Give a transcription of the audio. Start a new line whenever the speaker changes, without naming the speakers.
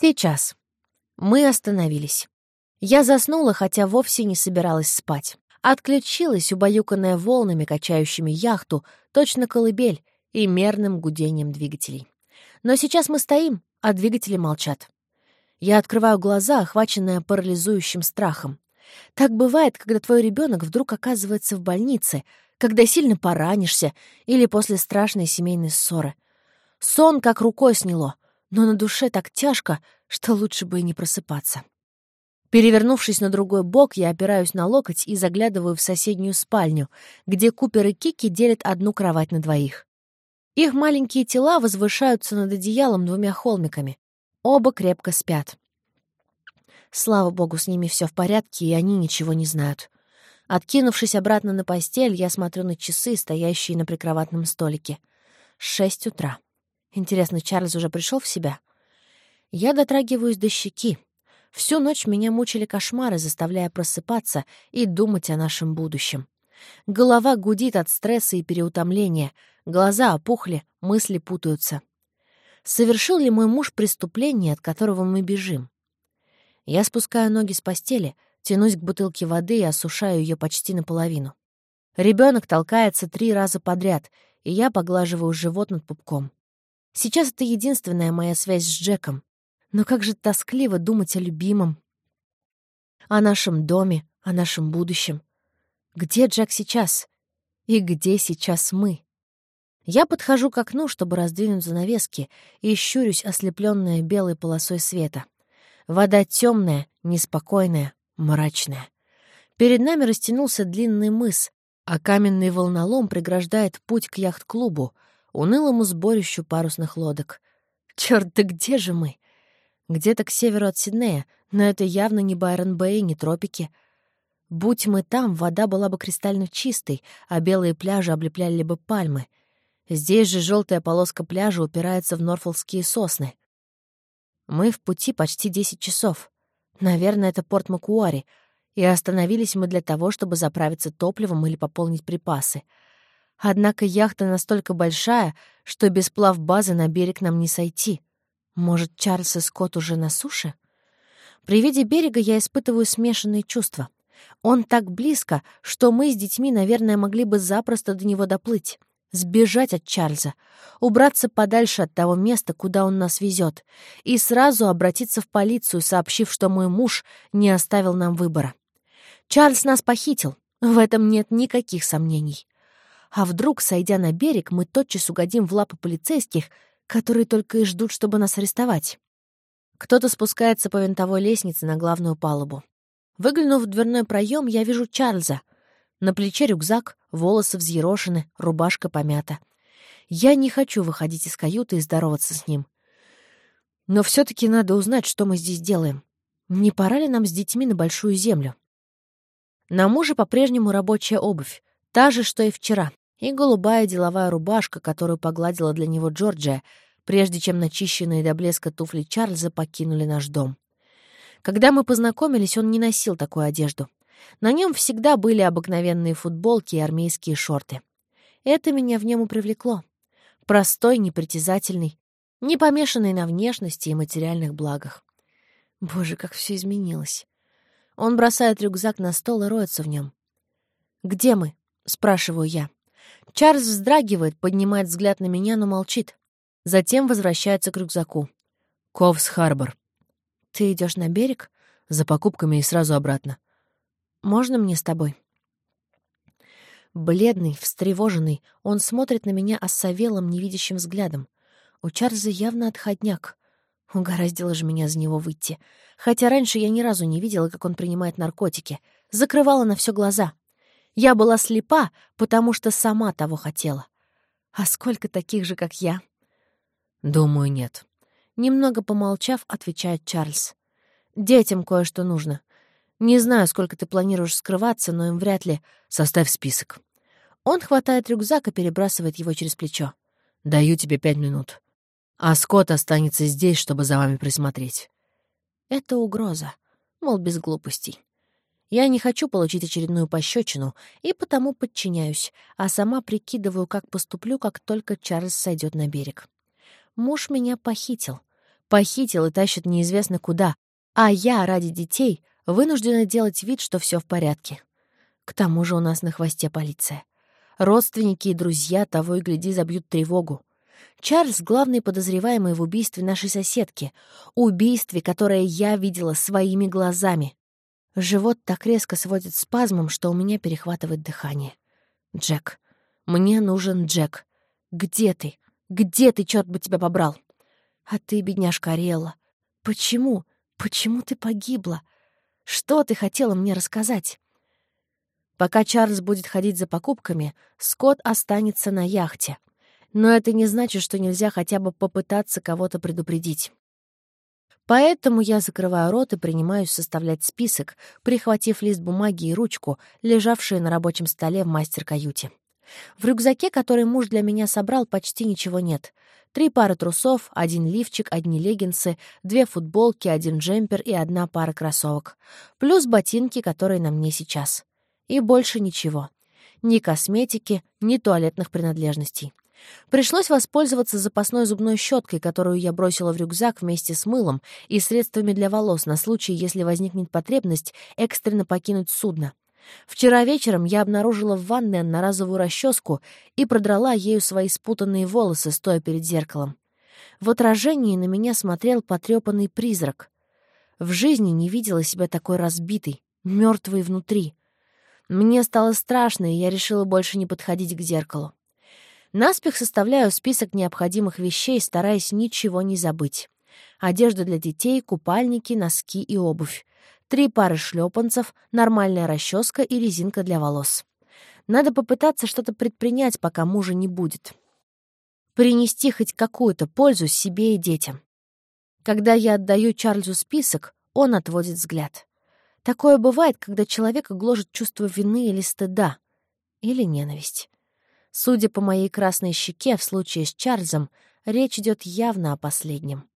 Сейчас. Мы остановились. Я заснула, хотя вовсе не собиралась спать. Отключилась, убаюканная волнами, качающими яхту, точно колыбель и мерным гудением двигателей. Но сейчас мы стоим, а двигатели молчат. Я открываю глаза, охваченная парализующим страхом. Так бывает, когда твой ребенок вдруг оказывается в больнице, когда сильно поранишься или после страшной семейной ссоры. Сон как рукой сняло, но на душе так тяжко, что лучше бы и не просыпаться. Перевернувшись на другой бок, я опираюсь на локоть и заглядываю в соседнюю спальню, где Купер и Кики делят одну кровать на двоих. Их маленькие тела возвышаются над одеялом двумя холмиками. Оба крепко спят. Слава богу, с ними все в порядке, и они ничего не знают. Откинувшись обратно на постель, я смотрю на часы, стоящие на прикроватном столике. Шесть утра. Интересно, Чарльз уже пришел в себя? Я дотрагиваюсь до щеки. Всю ночь меня мучили кошмары, заставляя просыпаться и думать о нашем будущем. Голова гудит от стресса и переутомления, глаза опухли, мысли путаются. Совершил ли мой муж преступление, от которого мы бежим? Я спускаю ноги с постели, тянусь к бутылке воды и осушаю ее почти наполовину. Ребенок толкается три раза подряд, и я поглаживаю живот над пупком. Сейчас это единственная моя связь с Джеком. Но как же тоскливо думать о любимом, о нашем доме, о нашем будущем. Где Джек сейчас? И где сейчас мы? Я подхожу к окну, чтобы раздвинуть занавески, и щурюсь, ослепленная белой полосой света. Вода темная, неспокойная, мрачная. Перед нами растянулся длинный мыс, а каменный волнолом преграждает путь к яхт-клубу, унылому сборищу парусных лодок. Черт, да где же мы? Где-то к северу от Сиднея, но это явно не Байрон-Бэй, не тропики. Будь мы там, вода была бы кристально чистой, а белые пляжи облепляли бы пальмы. Здесь же желтая полоска пляжа упирается в норфолские сосны. Мы в пути почти 10 часов. Наверное, это порт Макуари, и остановились мы для того, чтобы заправиться топливом или пополнить припасы — Однако яхта настолько большая, что без плавбазы на берег нам не сойти. Может, Чарльз и Скотт уже на суше? При виде берега я испытываю смешанные чувства. Он так близко, что мы с детьми, наверное, могли бы запросто до него доплыть. Сбежать от Чарльза, убраться подальше от того места, куда он нас везет, и сразу обратиться в полицию, сообщив, что мой муж не оставил нам выбора. Чарльз нас похитил, в этом нет никаких сомнений. А вдруг, сойдя на берег, мы тотчас угодим в лапы полицейских, которые только и ждут, чтобы нас арестовать? Кто-то спускается по винтовой лестнице на главную палубу. Выглянув в дверной проем, я вижу Чарльза. На плече рюкзак, волосы взъерошены, рубашка помята. Я не хочу выходить из каюты и здороваться с ним. Но все таки надо узнать, что мы здесь делаем. Не пора ли нам с детьми на Большую Землю? На муже по-прежнему рабочая обувь, та же, что и вчера, и голубая деловая рубашка, которую погладила для него Джорджия, прежде чем начищенные до блеска туфли Чарльза покинули наш дом. Когда мы познакомились, он не носил такую одежду. На нем всегда были обыкновенные футболки и армейские шорты. Это меня в нем и привлекло. Простой, непритязательный, не помешанный на внешности и материальных благах. Боже, как все изменилось. Он бросает рюкзак на стол и роется в нем. «Где мы?» — спрашиваю я. Чарльз вздрагивает, поднимает взгляд на меня, но молчит. Затем возвращается к рюкзаку. «Ковс-Харбор». «Ты идешь на берег?» «За покупками и сразу обратно». «Можно мне с тобой?» Бледный, встревоженный, он смотрит на меня осовелым, невидящим взглядом. У Чарльза явно отходняк. Угораздило же меня за него выйти. Хотя раньше я ни разу не видела, как он принимает наркотики. Закрывала на все глаза. Я была слепа, потому что сама того хотела. А сколько таких же, как я? Думаю, нет. Немного помолчав, отвечает Чарльз. Детям кое-что нужно. Не знаю, сколько ты планируешь скрываться, но им вряд ли... Составь список. Он хватает рюкзак и перебрасывает его через плечо. Даю тебе пять минут. А Скотт останется здесь, чтобы за вами присмотреть. Это угроза, мол, без глупостей. Я не хочу получить очередную пощечину и потому подчиняюсь, а сама прикидываю, как поступлю, как только Чарльз сойдет на берег. Муж меня похитил. Похитил и тащит неизвестно куда, а я ради детей вынуждена делать вид, что все в порядке. К тому же у нас на хвосте полиция. Родственники и друзья того и гляди забьют тревогу. Чарльз — главный подозреваемый в убийстве нашей соседки. Убийстве, которое я видела своими глазами. Живот так резко сводит спазмом, что у меня перехватывает дыхание. Джек. Мне нужен Джек. Где ты? Где ты, черт бы тебя побрал? А ты, бедняжка Ариэлла, почему? Почему ты погибла? Что ты хотела мне рассказать? Пока Чарльз будет ходить за покупками, Скотт останется на яхте. Но это не значит, что нельзя хотя бы попытаться кого-то предупредить. Поэтому я закрываю рот и принимаюсь составлять список, прихватив лист бумаги и ручку, лежавшие на рабочем столе в мастер-каюте. В рюкзаке, который муж для меня собрал, почти ничего нет. Три пары трусов, один лифчик, одни леггинсы, две футболки, один джемпер и одна пара кроссовок. Плюс ботинки, которые на мне сейчас. И больше ничего. Ни косметики, ни туалетных принадлежностей. Пришлось воспользоваться запасной зубной щеткой, которую я бросила в рюкзак вместе с мылом и средствами для волос на случай, если возникнет потребность экстренно покинуть судно. Вчера вечером я обнаружила в ванной одноразовую расческу и продрала ею свои спутанные волосы, стоя перед зеркалом. В отражении на меня смотрел потрепанный призрак. В жизни не видела себя такой разбитой, мертвой внутри. Мне стало страшно, и я решила больше не подходить к зеркалу. Наспех составляю список необходимых вещей, стараясь ничего не забыть. Одежда для детей, купальники, носки и обувь. Три пары шлепанцев, нормальная расческа и резинка для волос. Надо попытаться что-то предпринять, пока мужа не будет. Принести хоть какую-то пользу себе и детям. Когда я отдаю Чарльзу список, он отводит взгляд. Такое бывает, когда человека гложет чувство вины или стыда, или ненависть. Судя по моей красной щеке, в случае с Чарльзом речь идет явно о последнем.